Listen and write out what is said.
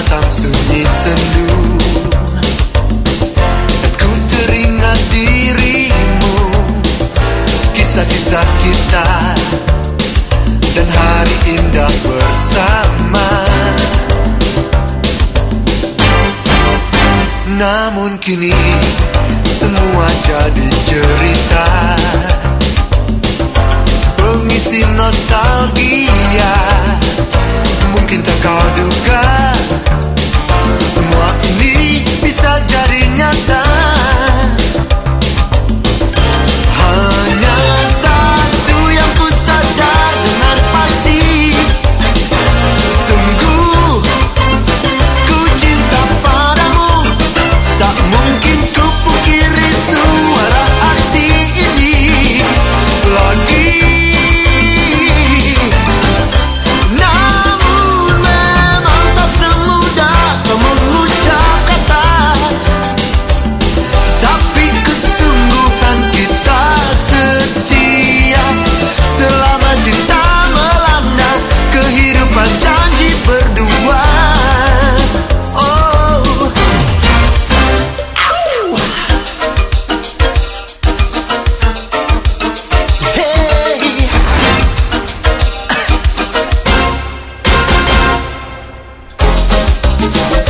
Datang sunyi sendu Dan ku teringat dirimu Kisah-kisah kita Dan hari indah bersama Namun kini semua jadi cerita Thank